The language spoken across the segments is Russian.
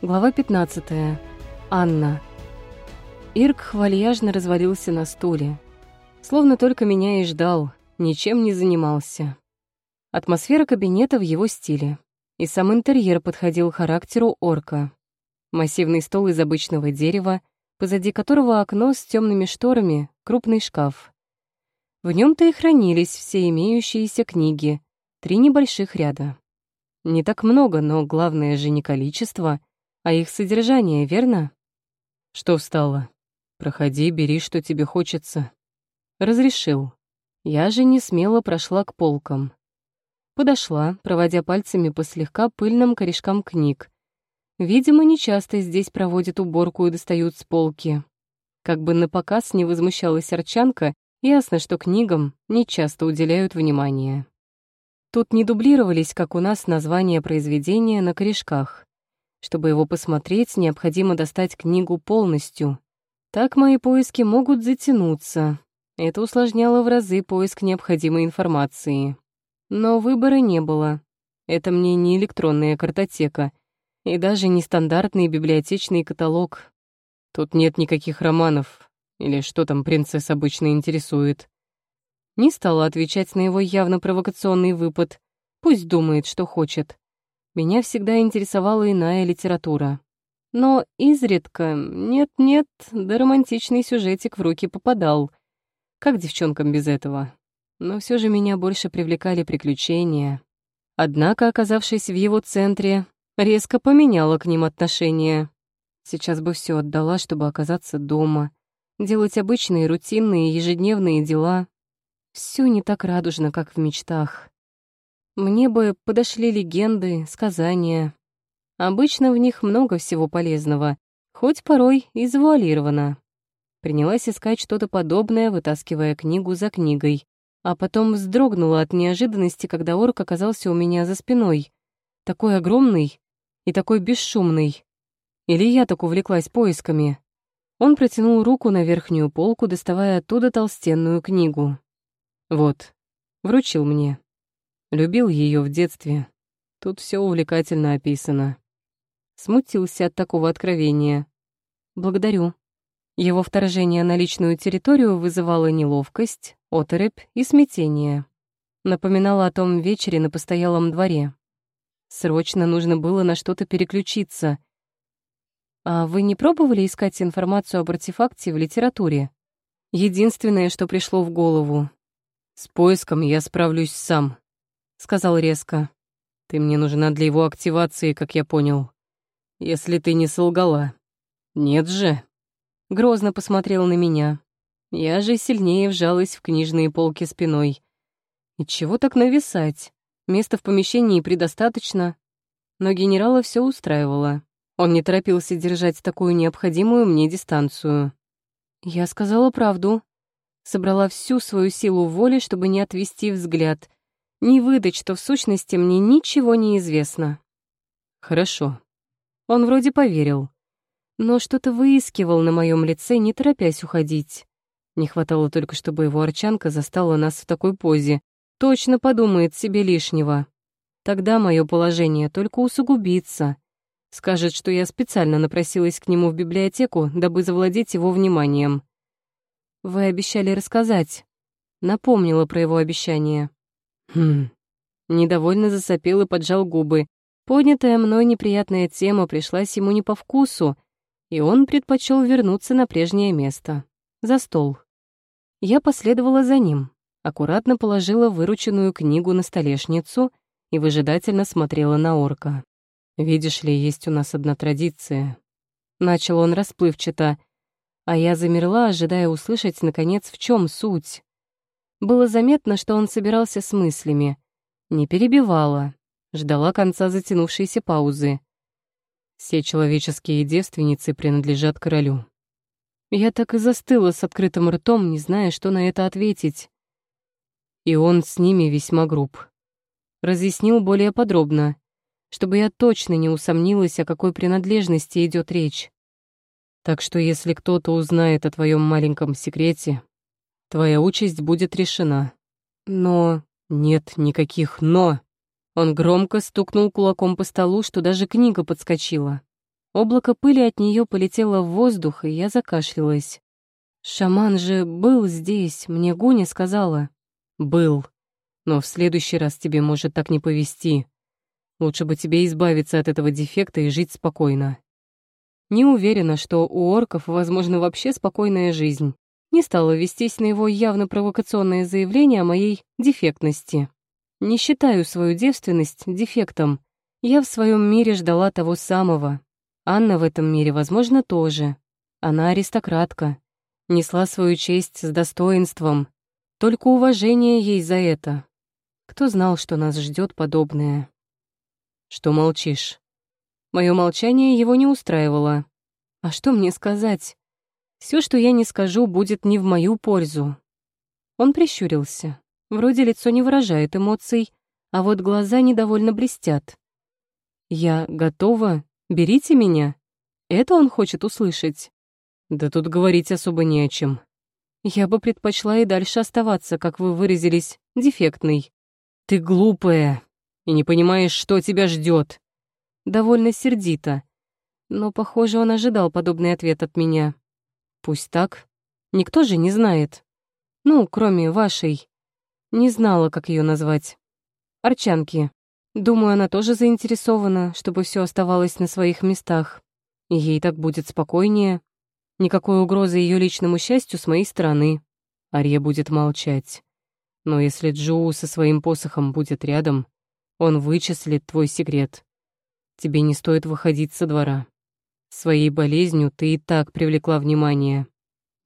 Глава 15. Анна. Ирк вальяжно развалился на стуле. Словно только меня и ждал, ничем не занимался. Атмосфера кабинета в его стиле. И сам интерьер подходил характеру орка. Массивный стол из обычного дерева, позади которого окно с темными шторами, крупный шкаф. В нем то и хранились все имеющиеся книги, три небольших ряда. Не так много, но главное же не количество — а их содержание, верно? Что встала? Проходи, бери, что тебе хочется. Разрешил. Я же не смело прошла к полкам. Подошла, проводя пальцами по слегка пыльным корешкам книг. Видимо, нечасто здесь проводят уборку и достают с полки. Как бы на показ не возмущалась Арчанка, ясно, что книгам нечасто уделяют внимание. Тут не дублировались, как у нас, названия произведения на корешках. Чтобы его посмотреть, необходимо достать книгу полностью. Так мои поиски могут затянуться. Это усложняло в разы поиск необходимой информации. Но выбора не было. Это мне не электронная картотека и даже не стандартный библиотечный каталог. Тут нет никаких романов, или что там принцесс обычно интересует. Не стала отвечать на его явно провокационный выпад. Пусть думает, что хочет. Меня всегда интересовала иная литература. Но изредка, нет-нет, да романтичный сюжетик в руки попадал. Как девчонкам без этого? Но все же меня больше привлекали приключения. Однако, оказавшись в его центре, резко поменяла к ним отношение. Сейчас бы все отдала, чтобы оказаться дома, делать обычные рутинные ежедневные дела. Все не так радужно, как в мечтах. Мне бы подошли легенды, сказания. Обычно в них много всего полезного, хоть порой и завуалировано. Принялась искать что-то подобное, вытаскивая книгу за книгой, а потом вздрогнула от неожиданности, когда орк оказался у меня за спиной. Такой огромный и такой бесшумный. Или я так увлеклась поисками. Он протянул руку на верхнюю полку, доставая оттуда толстенную книгу. Вот, вручил мне. Любил ее в детстве. Тут все увлекательно описано. Смутился от такого откровения. Благодарю. Его вторжение на личную территорию вызывало неловкость, оторопь и смятение. Напоминало о том вечере на постоялом дворе. Срочно нужно было на что-то переключиться. А вы не пробовали искать информацию об артефакте в литературе? Единственное, что пришло в голову. С поиском я справлюсь сам сказал резко. «Ты мне нужна для его активации, как я понял. Если ты не солгала». «Нет же». Грозно посмотрел на меня. Я же сильнее вжалась в книжные полки спиной. И чего так нависать? Места в помещении предостаточно. Но генерала все устраивало. Он не торопился держать такую необходимую мне дистанцию. Я сказала правду. Собрала всю свою силу воли, чтобы не отвести взгляд, не выдать, что в сущности мне ничего не известно. Хорошо. Он вроде поверил. Но что-то выискивал на моем лице, не торопясь уходить. Не хватало только, чтобы его арчанка застала нас в такой позе. Точно подумает себе лишнего. Тогда мое положение только усугубится. Скажет, что я специально напросилась к нему в библиотеку, дабы завладеть его вниманием. Вы обещали рассказать. Напомнила про его обещание. Хм. Недовольно засопел и поджал губы. Поднятая мной неприятная тема пришлась ему не по вкусу, и он предпочел вернуться на прежнее место. За стол. Я последовала за ним, аккуратно положила вырученную книгу на столешницу и выжидательно смотрела на орка. «Видишь ли, есть у нас одна традиция». Начал он расплывчато, а я замерла, ожидая услышать, наконец, в чем суть. Было заметно, что он собирался с мыслями. Не перебивала, ждала конца затянувшейся паузы. Все человеческие девственницы принадлежат королю. Я так и застыла с открытым ртом, не зная, что на это ответить. И он с ними весьма груб. Разъяснил более подробно, чтобы я точно не усомнилась, о какой принадлежности идет речь. Так что если кто-то узнает о твоем маленьком секрете, Твоя участь будет решена. Но... Нет никаких «но». Он громко стукнул кулаком по столу, что даже книга подскочила. Облако пыли от нее полетело в воздух, и я закашлялась. «Шаман же был здесь, мне Гуня сказала». «Был. Но в следующий раз тебе может так не повезти. Лучше бы тебе избавиться от этого дефекта и жить спокойно». Не уверена, что у орков, возможно, вообще спокойная жизнь. Не стала вестись на его явно провокационное заявление о моей дефектности. Не считаю свою девственность дефектом. Я в своем мире ждала того самого. Анна в этом мире, возможно, тоже. Она аристократка. Несла свою честь с достоинством. Только уважение ей за это. Кто знал, что нас ждет подобное? Что молчишь? Мое молчание его не устраивало. А что мне сказать? Все, что я не скажу, будет не в мою пользу. Он прищурился. Вроде лицо не выражает эмоций, а вот глаза недовольно блестят. «Я готова. Берите меня». Это он хочет услышать. Да тут говорить особо не о чем. Я бы предпочла и дальше оставаться, как вы выразились, дефектной. Ты глупая и не понимаешь, что тебя ждет. Довольно сердито. Но, похоже, он ожидал подобный ответ от меня. Пусть так. Никто же не знает. Ну, кроме вашей. Не знала, как ее назвать. Арчанки. Думаю, она тоже заинтересована, чтобы все оставалось на своих местах. Ей так будет спокойнее. Никакой угрозы ее личному счастью с моей стороны. Арья будет молчать. Но если Джоу со своим посохом будет рядом, он вычислит твой секрет. Тебе не стоит выходить со двора. Своей болезнью ты и так привлекла внимание.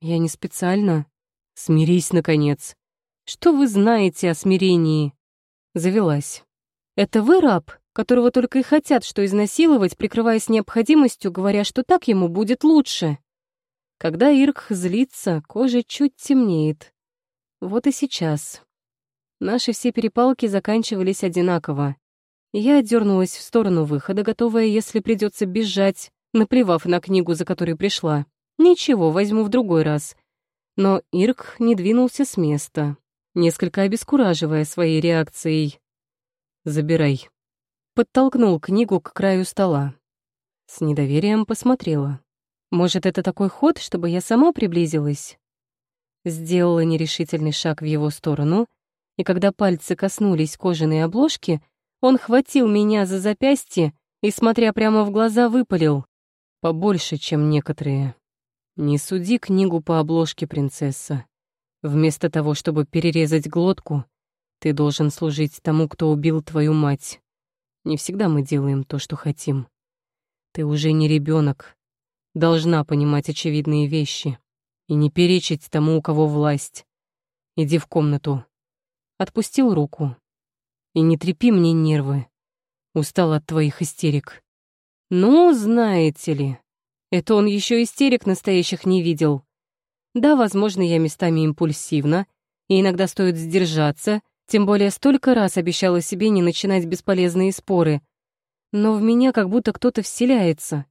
Я не специально. Смирись, наконец. Что вы знаете о смирении? Завелась. Это вы раб, которого только и хотят, что изнасиловать, прикрываясь необходимостью, говоря, что так ему будет лучше. Когда Ирк злится, кожа чуть темнеет. Вот и сейчас. Наши все перепалки заканчивались одинаково. Я дернулась в сторону выхода, готовая, если придется бежать, наплевав на книгу, за которой пришла. Ничего, возьму в другой раз. Но Ирк не двинулся с места, несколько обескураживая своей реакцией. «Забирай». Подтолкнул книгу к краю стола. С недоверием посмотрела. Может, это такой ход, чтобы я сама приблизилась? Сделала нерешительный шаг в его сторону, и когда пальцы коснулись кожаной обложки, он хватил меня за запястье и, смотря прямо в глаза, выпалил. Побольше, чем некоторые. Не суди книгу по обложке, принцесса. Вместо того, чтобы перерезать глотку, ты должен служить тому, кто убил твою мать. Не всегда мы делаем то, что хотим. Ты уже не ребенок. Должна понимать очевидные вещи и не перечить тому, у кого власть. Иди в комнату. Отпустил руку. И не трепи мне нервы. Устал от твоих истерик. Ну, знаете ли, это он еще истерик настоящих не видел. Да, возможно, я местами импульсивна, и иногда стоит сдержаться, тем более столько раз обещала себе не начинать бесполезные споры. Но в меня как будто кто-то вселяется.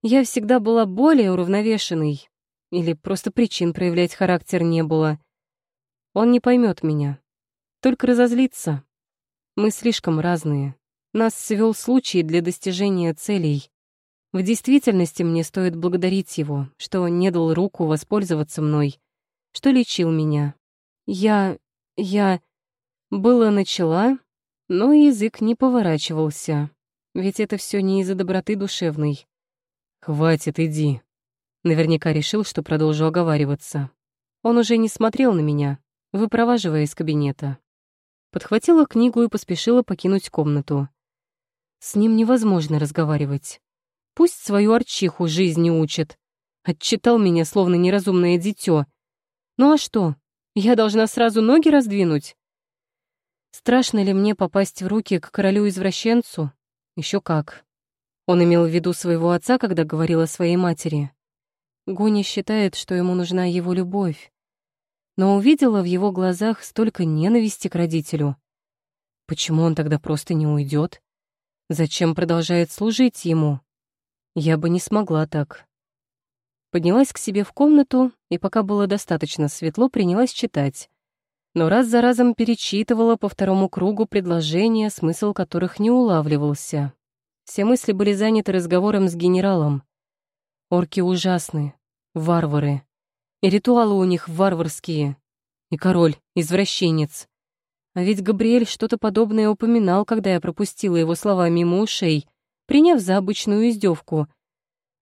Я всегда была более уравновешенной. Или просто причин проявлять характер не было. Он не поймет меня. Только разозлится. Мы слишком разные. Нас свел случай для достижения целей. В действительности мне стоит благодарить его, что не дал руку воспользоваться мной, что лечил меня. Я... я... Было начала, но язык не поворачивался, ведь это все не из-за доброты душевной. «Хватит, иди». Наверняка решил, что продолжу оговариваться. Он уже не смотрел на меня, выпроваживая из кабинета. Подхватила книгу и поспешила покинуть комнату. С ним невозможно разговаривать. Пусть свою арчиху жизни учит. Отчитал меня, словно неразумное дитё. Ну а что? Я должна сразу ноги раздвинуть? Страшно ли мне попасть в руки к королю-извращенцу? Еще как. Он имел в виду своего отца, когда говорил о своей матери. Гони считает, что ему нужна его любовь. Но увидела в его глазах столько ненависти к родителю. Почему он тогда просто не уйдет? Зачем продолжает служить ему? Я бы не смогла так. Поднялась к себе в комнату, и пока было достаточно светло, принялась читать. Но раз за разом перечитывала по второму кругу предложения, смысл которых не улавливался. Все мысли были заняты разговором с генералом. Орки ужасны, варвары. И ритуалы у них варварские. И король — извращенец. А ведь Габриэль что-то подобное упоминал, когда я пропустила его слова мимо ушей, приняв за обычную издевку.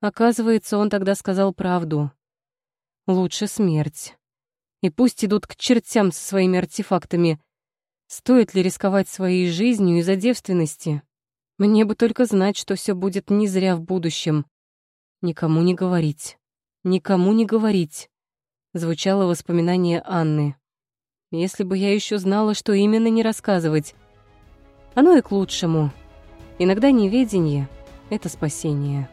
Оказывается, он тогда сказал правду. Лучше смерть. И пусть идут к чертям со своими артефактами. Стоит ли рисковать своей жизнью из-за девственности? Мне бы только знать, что все будет не зря в будущем. Никому не говорить. Никому не говорить. Звучало воспоминание Анны. Если бы я еще знала, что именно не рассказывать. Оно и к лучшему. Иногда неведение — это спасение.